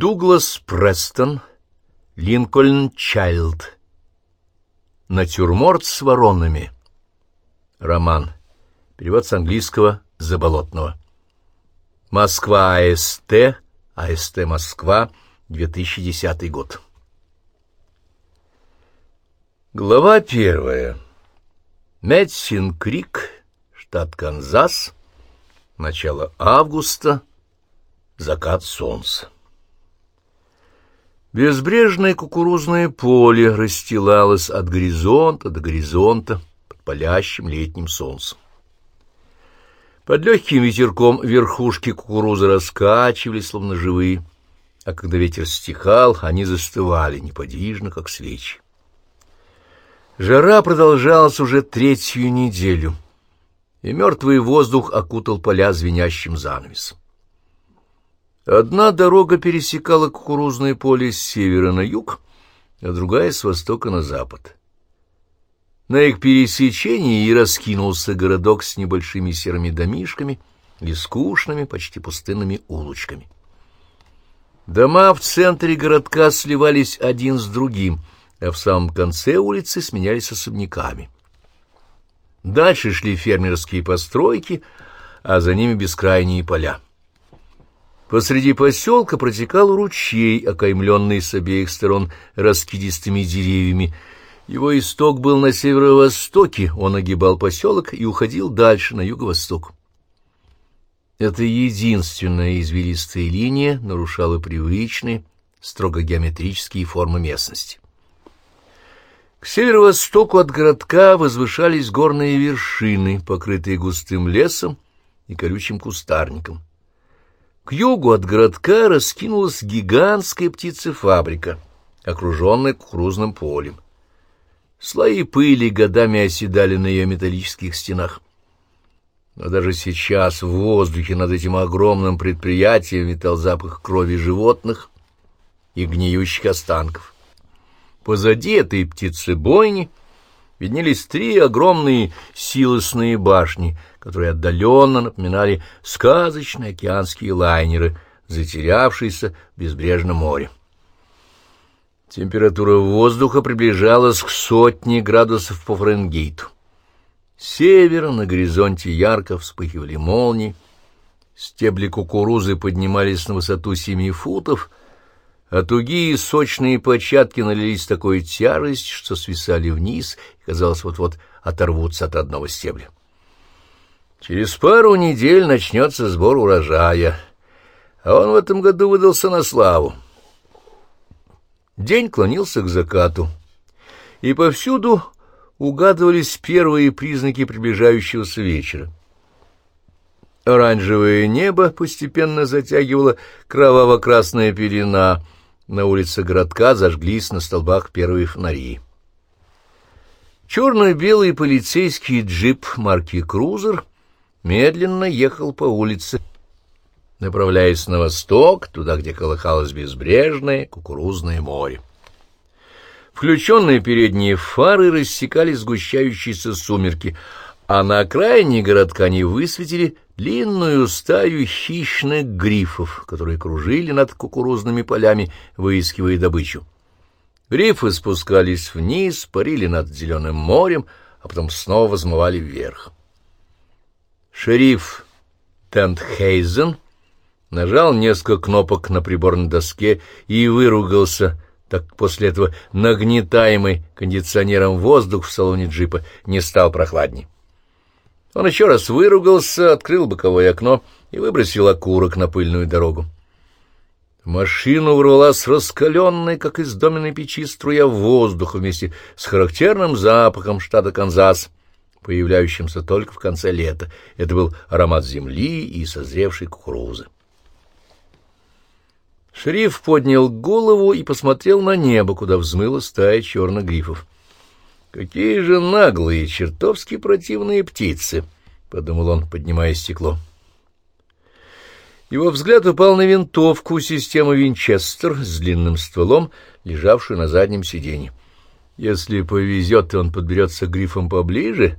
Дуглас Престон, Линкольн Чайлд. Натюрморт с воронами. Роман. Перевод с английского «Заболотного». Москва АСТ, АСТ Москва, 2010 год. Глава первая. Медсин Крик, штат Канзас, начало августа, закат солнца. Безбрежное кукурузное поле расстилалось от горизонта до горизонта под палящим летним солнцем. Под легким ветерком верхушки кукурузы раскачивались, словно живые, а когда ветер стихал, они застывали неподвижно, как свечи. Жара продолжалась уже третью неделю, и мертвый воздух окутал поля звенящим занавесом. Одна дорога пересекала кукурузное поле с севера на юг, а другая — с востока на запад. На их пересечении и раскинулся городок с небольшими серыми домишками и скучными, почти пустынными улочками. Дома в центре городка сливались один с другим, а в самом конце улицы сменялись особняками. Дальше шли фермерские постройки, а за ними бескрайние поля. Посреди поселка протекал ручей, окаймленный с обеих сторон раскидистыми деревьями. Его исток был на северо-востоке, он огибал поселок и уходил дальше, на юго-восток. Эта единственная извилистая линия нарушала привычные, строго геометрические формы местности. К северо-востоку от городка возвышались горные вершины, покрытые густым лесом и колючим кустарником. К югу от городка раскинулась гигантская птицефабрика, окруженная кукурузным полем. Слои пыли годами оседали на ее металлических стенах. Но даже сейчас в воздухе над этим огромным предприятием витал запах крови животных и гниющих останков. Позади этой птицебойни виднелись три огромные силосные башни, которые отдаленно напоминали сказочные океанские лайнеры, затерявшиеся в безбрежном море. Температура воздуха приближалась к сотне градусов по Фаренгейту. С севера на горизонте ярко вспыхивали молнии, стебли кукурузы поднимались на высоту семи футов — а тугие сочные початки налились такой тяжесть, что свисали вниз и, казалось, вот-вот оторвутся от одного стебля. Через пару недель начнется сбор урожая, а он в этом году выдался на славу. День клонился к закату, и повсюду угадывались первые признаки приближающегося вечера. Оранжевое небо постепенно затягивало кроваво-красная пелена — на улице городка зажглись на столбах первые фонари. Черно-белый полицейский джип марки «Крузер» медленно ехал по улице, направляясь на восток, туда, где колыхалось безбрежное кукурузное море. Включенные передние фары рассекали сгущающиеся сумерки, а на окраине городка они высветили длинную стаю хищных грифов, которые кружили над кукурузными полями, выискивая добычу. Грифы спускались вниз, парили над зеленым морем, а потом снова взмывали вверх. Шериф Тентхейзен нажал несколько кнопок на приборной доске и выругался, так после этого нагнетаемый кондиционером воздух в салоне джипа не стал прохладней. Он еще раз выругался, открыл боковое окно и выбросил окурок на пыльную дорогу. В машину ворвалась раскаленная, как из доменной печи, струя воздуха вместе с характерным запахом штата Канзас, появляющимся только в конце лета. Это был аромат земли и созревшей кукурузы. Шериф поднял голову и посмотрел на небо, куда взмыла стая черных грифов. Какие же наглые, чертовски противные птицы, — подумал он, поднимая стекло. Его взгляд упал на винтовку системы Винчестер с длинным стволом, лежавшую на заднем сиденье. Если повезет, он подберется грифом поближе,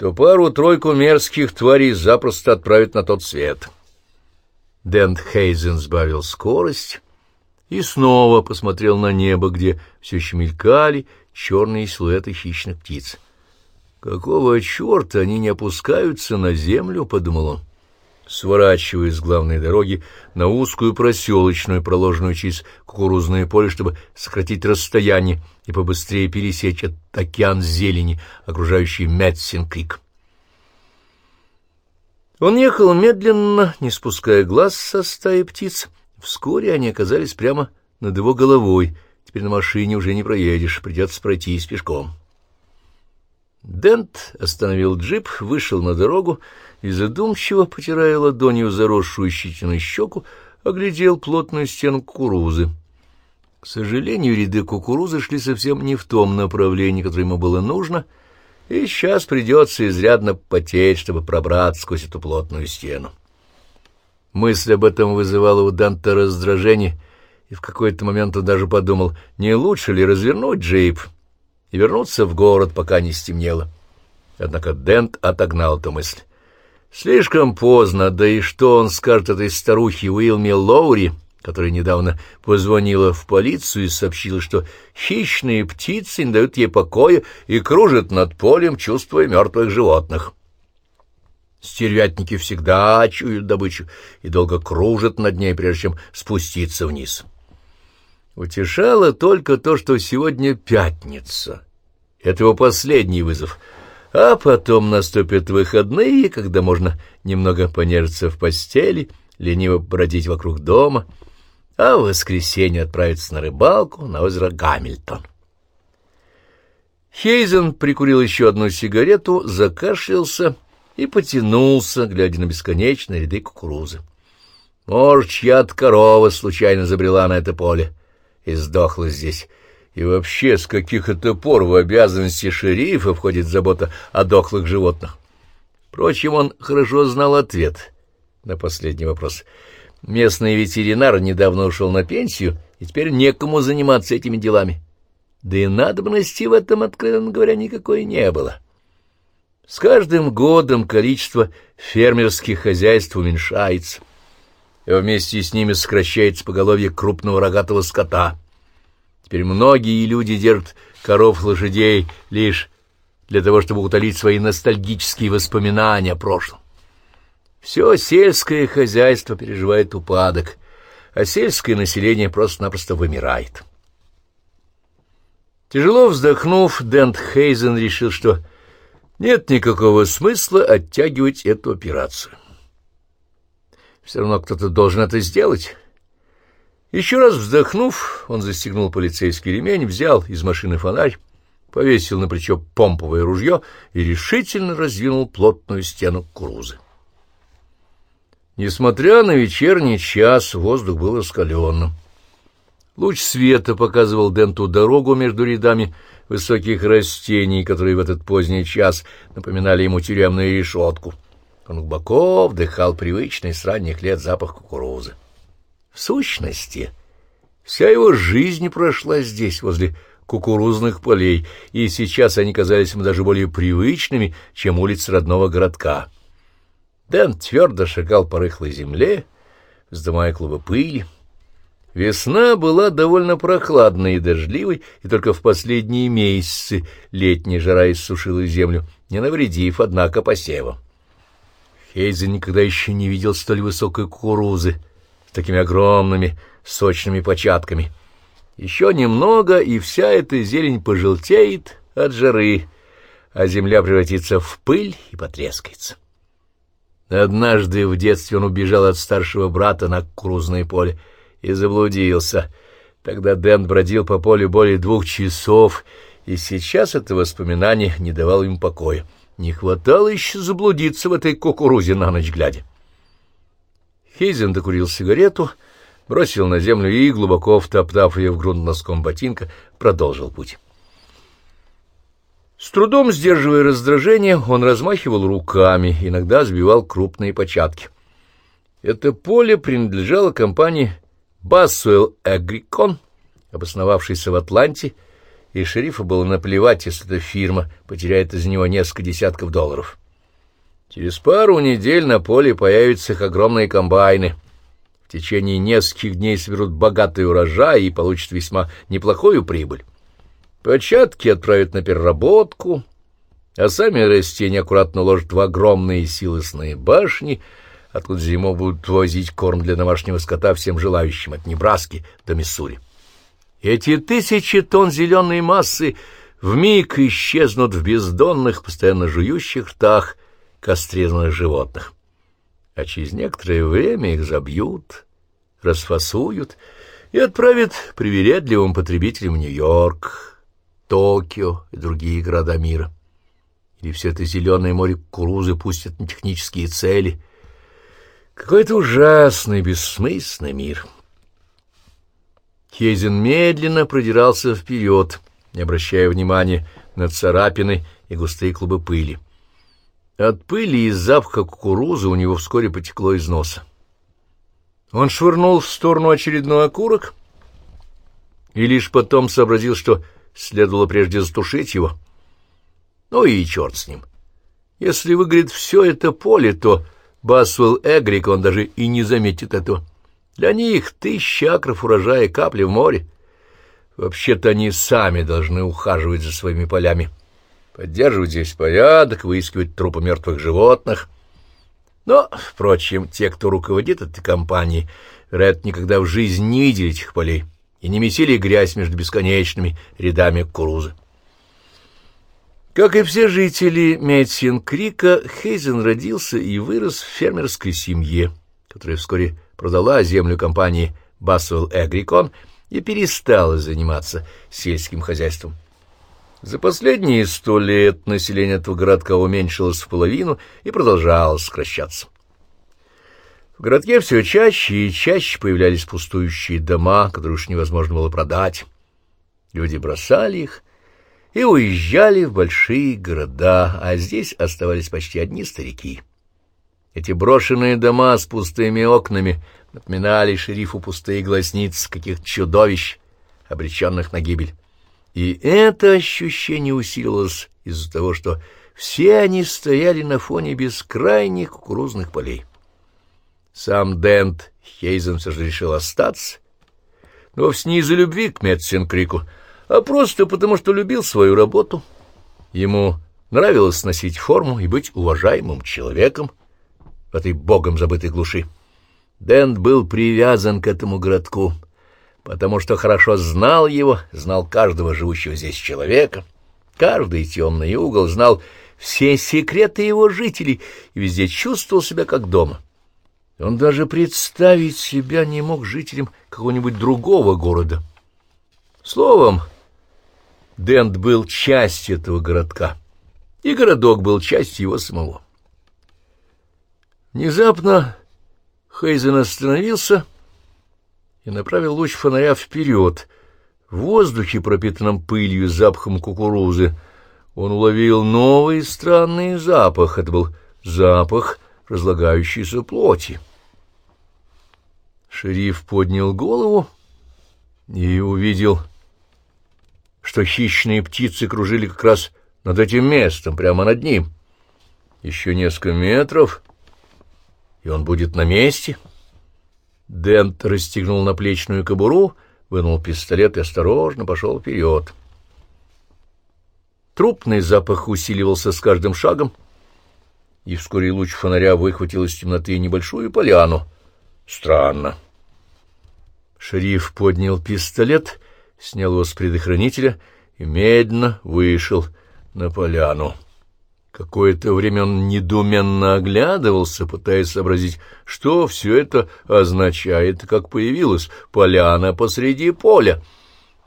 то пару-тройку мерзких тварей запросто отправит на тот свет. Дент Хейзен сбавил скорость и снова посмотрел на небо, где все еще мелькали черные силуэты хищных птиц. «Какого черта они не опускаются на землю?» — подумал он сворачивая с главной дороги на узкую проселочную, проложенную через кукурузное поле, чтобы сократить расстояние и побыстрее пересечь этот океан зелени, окружающий Мэтсин-Крик. Он ехал медленно, не спуская глаз со стаи птиц. Вскоре они оказались прямо над его головой. Теперь на машине уже не проедешь, придется пройтись пешком. Дент остановил джип, вышел на дорогу и, задумчиво, потирая ладонью заросшую щетиной щеку, оглядел плотную стену кукурузы. К сожалению, ряды кукурузы шли совсем не в том направлении, которое ему было нужно, и сейчас придется изрядно потеть, чтобы пробраться сквозь эту плотную стену. Мысль об этом вызывала у Данта раздражение, и в какой-то момент он даже подумал, не лучше ли развернуть джип и вернуться в город, пока не стемнело. Однако Дент отогнал эту мысль. Слишком поздно, да и что он скажет этой старухе Уилме Лоури, которая недавно позвонила в полицию и сообщила, что хищные птицы не дают ей покоя и кружат над полем, чувствуя мертвых животных. Стервятники всегда чуют добычу и долго кружат над ней, прежде чем спуститься вниз. Утешало только то, что сегодня пятница. Это его последний вызов — а потом наступят выходные, когда можно немного понежиться в постели, лениво бродить вокруг дома, а в воскресенье отправиться на рыбалку на озеро Гамильтон. Хейзен прикурил еще одну сигарету, закашлялся и потянулся, глядя на бесконечные ряды кукурузы. Может, чья-то корова случайно забрела на это поле и сдохла здесь, и вообще, с каких это пор в обязанности шерифа входит забота о дохлых животных? Впрочем, он хорошо знал ответ на последний вопрос. Местный ветеринар недавно ушел на пенсию, и теперь некому заниматься этими делами. Да и надобности в этом, откровенно говоря, никакой не было. С каждым годом количество фермерских хозяйств уменьшается, вместе с ними сокращается поголовье крупного рогатого скота — Теперь многие люди держат коров-лошадей лишь для того, чтобы утолить свои ностальгические воспоминания о прошлом. Все сельское хозяйство переживает упадок, а сельское население просто-напросто вымирает. Тяжело вздохнув, Дент Хейзен решил, что нет никакого смысла оттягивать эту операцию. Все равно кто-то должен это сделать. Еще раз вздохнув, он застегнул полицейский ремень, взял из машины фонарь, повесил на плечо помповое ружье и решительно раздвинул плотную стену крузы. Несмотря на вечерний час, воздух был раскаленным. Луч света показывал Денту дорогу между рядами высоких растений, которые в этот поздний час напоминали ему тюремную решетку. Он глубоко вдыхал привычный с ранних лет запах кукурузы. В сущности, вся его жизнь прошла здесь, возле кукурузных полей, и сейчас они казались ему даже более привычными, чем улицы родного городка. Дэн твердо шагал по рыхлой земле, вздымая клубы пыли. Весна была довольно прохладной и дождливой, и только в последние месяцы летняя жара иссушила землю, не навредив, однако, посевам. Хейзен никогда еще не видел столь высокой кукурузы — с такими огромными сочными початками. Еще немного, и вся эта зелень пожелтеет от жары, а земля превратится в пыль и потрескается. Однажды в детстве он убежал от старшего брата на кукурузное поле и заблудился. Тогда Дэн бродил по полю более двух часов, и сейчас это воспоминание не давало ему покоя. Не хватало еще заблудиться в этой кукурузе на ночь глядя. Хейзен докурил сигарету, бросил на землю и, глубоко втоптав ее в грунт носком ботинка, продолжил путь. С трудом сдерживая раздражение, он размахивал руками, иногда сбивал крупные початки. Это поле принадлежало компании Басуэлл Агрикон, обосновавшейся в Атланте, и шерифу было наплевать, если эта фирма потеряет из него несколько десятков долларов. Через пару недель на поле появятся их огромные комбайны. в течение нескольких дней соберут богатый урожай и получат весьма неплохую прибыль. Початки отправят на переработку, а сами растения аккуратно уложат в огромные силосные башни, откуда зимой будут возить корм для домашнего скота всем желающим от Небраски до Миссури. Эти тысячи тонн зеленой массы вмиг исчезнут в бездонных, постоянно жующих ртах кастрированных животных. А через некоторое время их забьют, расфасуют и отправят привередливым потребителям Нью-Йорк, Токио и другие города мира. Или все это зеленое море кукурузы пустят на технические цели. Какой-то ужасный, бессмысленный мир. Хейзен медленно продирался вперед, не обращая внимания на царапины и густые клубы пыли. От пыли и запаха кукурузы у него вскоре потекло из носа. Он швырнул в сторону очередной окурок и лишь потом сообразил, что следовало прежде затушить его. Ну и черт с ним. Если выгорит все это поле, то Басвелл Эгрик, он даже и не заметит этого. Для них тысяча акров урожая капли в море. Вообще-то они сами должны ухаживать за своими полями, поддерживать здесь порядок, выискивать трупы мертвых животных. Но, впрочем, те, кто руководит этой компанией, Ред никогда в жизни не видели этих полей и не месили грязь между бесконечными рядами кукурузы. Как и все жители Метсин-Крика, Хейзен родился и вырос в фермерской семье, которая вскоре продала землю компании Басуэлл Эгрикон и перестала заниматься сельским хозяйством. За последние сто лет население этого городка уменьшилось в половину и продолжало сокращаться. В городке все чаще и чаще появлялись пустующие дома, которые уж невозможно было продать. Люди бросали их и уезжали в большие города, а здесь оставались почти одни старики. Эти брошенные дома с пустыми окнами напоминали шерифу пустые глазницы каких-то чудовищ, обреченных на гибель. И это ощущение усилилось из-за того, что все они стояли на фоне бескрайних кукурузных полей. Сам Дент Хейзен все же решил остаться, но вовсе не из-за любви к Метсенкрику, а просто потому, что любил свою работу. Ему нравилось носить форму и быть уважаемым человеком, в этой богом забытой глуши. Дент был привязан к этому городку, потому что хорошо знал его, знал каждого живущего здесь человека, каждый темный угол, знал все секреты его жителей и везде чувствовал себя как дома. Он даже представить себя не мог жителям какого-нибудь другого города. Словом, Дент был частью этого городка, и городок был частью его самого. Внезапно Хейзен остановился и направил луч фонаря вперед. В воздухе, пропитанном пылью и запахом кукурузы, он уловил новый странный запах. Это был запах разлагающейся плоти. Шериф поднял голову и увидел, что хищные птицы кружили как раз над этим местом, прямо над ним. Еще несколько метров — и он будет на месте. Дент расстегнул наплечную кобуру, вынул пистолет и осторожно пошел вперед. Трупный запах усиливался с каждым шагом, и вскоре луч фонаря выхватил из темноты небольшую поляну. Странно. Шериф поднял пистолет, снял его с предохранителя и медленно вышел на поляну. Какое-то время он недуменно оглядывался, пытаясь сообразить, что все это означает, как появилась поляна посреди поля.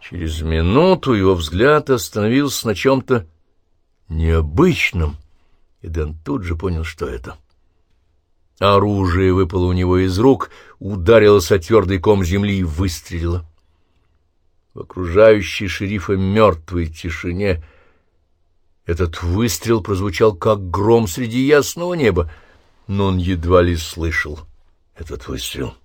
Через минуту его взгляд остановился на чем-то необычном, и Дэн тут же понял, что это. Оружие выпало у него из рук, ударилось о твердый ком земли и выстрелило. В окружающей шерифа мертвой тишине — этот выстрел прозвучал как гром среди ясного неба, но он едва ли слышал этот выстрел.